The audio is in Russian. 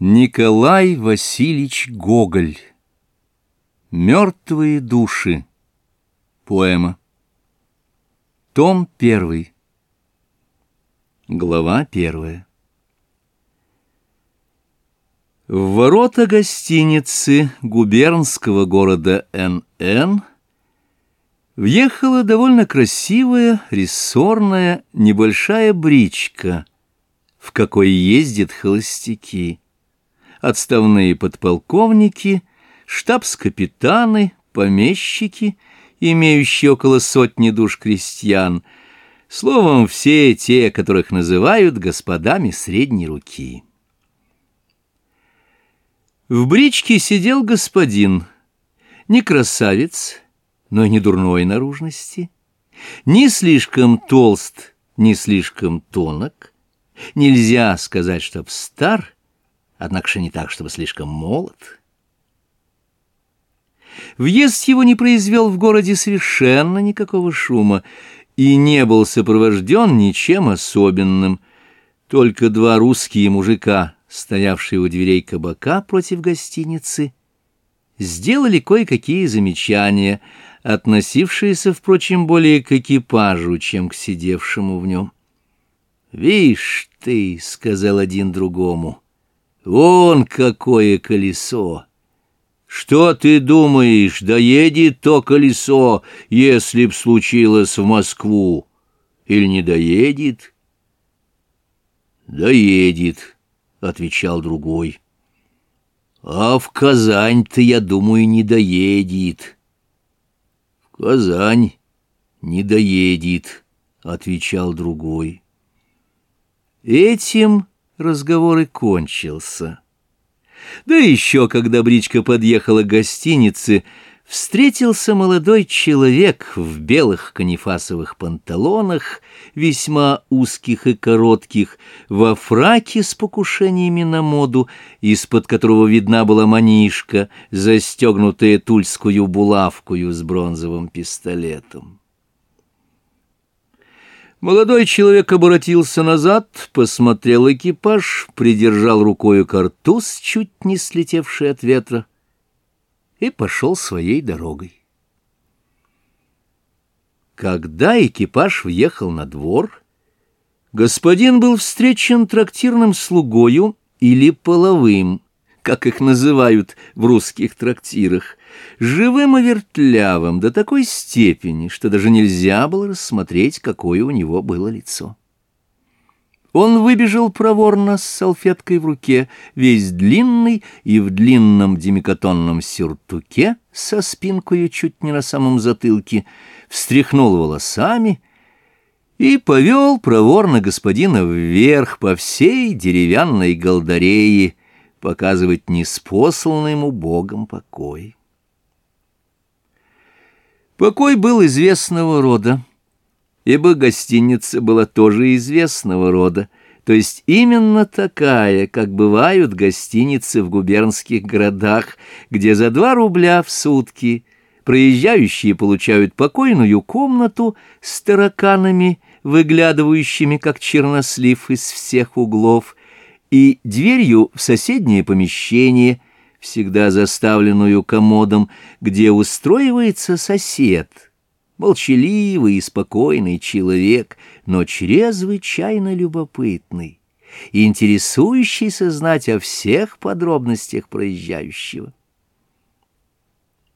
Николай Васильевич Гоголь. Мертвые души Поэма. Том первый. Глава первая. В ворота гостиницы губернского города Н.Н. въехала довольно красивая, рессорная, небольшая бричка, в какой ездят холостяки отставные подполковники, штабс-капитаны, помещики, имеющие около сотни душ крестьян, словом, все те, которых называют господами средней руки. В бричке сидел господин, не красавец, но и не дурной наружности, не слишком толст, не слишком тонок, нельзя сказать, чтоб стар — однако же не так, чтобы слишком молод. Въезд его не произвел в городе совершенно никакого шума и не был сопровожден ничем особенным. Только два русские мужика, стоявшие у дверей кабака против гостиницы, сделали кое-какие замечания, относившиеся, впрочем, более к экипажу, чем к сидевшему в нем. «Вишь ты», — сказал один другому, — Вон какое колесо! Что ты думаешь, доедет то колесо, если б случилось в Москву? Или не доедет? Доедет, — отвечал другой. А в Казань-то, я думаю, не доедет. В Казань не доедет, — отвечал другой. Этим разговор и кончился. Да еще, когда бричка подъехала к гостинице, встретился молодой человек в белых канифасовых панталонах, весьма узких и коротких, во фраке с покушениями на моду, из-под которого видна была манишка, застегнутая тульскую булавкою с бронзовым пистолетом. Молодой человек обратился назад, посмотрел экипаж, придержал рукою картуз, чуть не слетевший от ветра, и пошел своей дорогой. Когда экипаж въехал на двор, господин был встречен трактирным слугою или половым, как их называют в русских трактирах, живым и вертлявым до такой степени, что даже нельзя было рассмотреть, какое у него было лицо. Он выбежал проворно с салфеткой в руке, весь длинный и в длинном демикатонном сюртуке со спинкою чуть не на самом затылке, встряхнул волосами и повел проворно господина вверх по всей деревянной голдарее, показывать неспосланный ему Богом покой. Покой был известного рода, ибо гостиница была тоже известного рода, то есть именно такая, как бывают гостиницы в губернских городах, где за два рубля в сутки проезжающие получают покойную комнату с тараканами, выглядывающими, как чернослив из всех углов, и дверью в соседнее помещение – всегда заставленную комодом, где устроивается сосед, молчаливый и спокойный человек, но чрезвычайно любопытный, интересующийся знать о всех подробностях проезжающего.